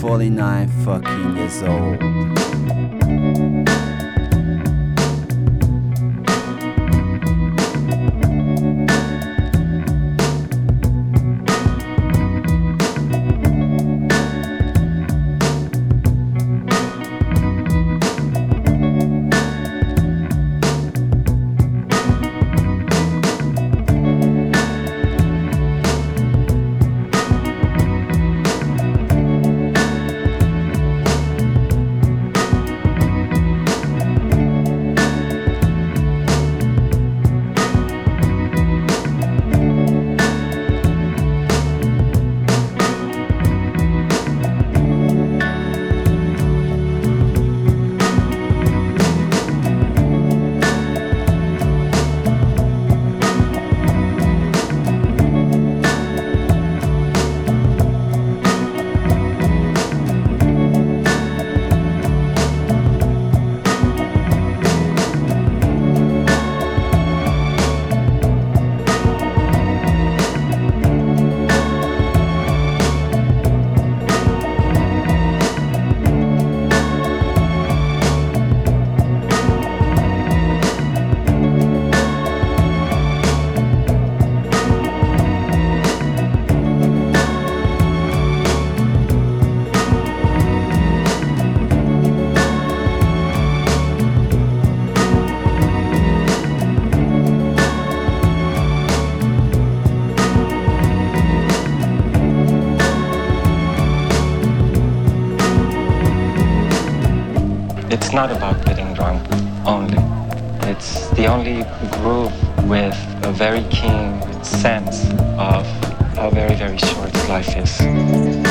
49 fucking years old. It's not about getting drunk only. It's the only group with a very keen sense of how very, very short life is.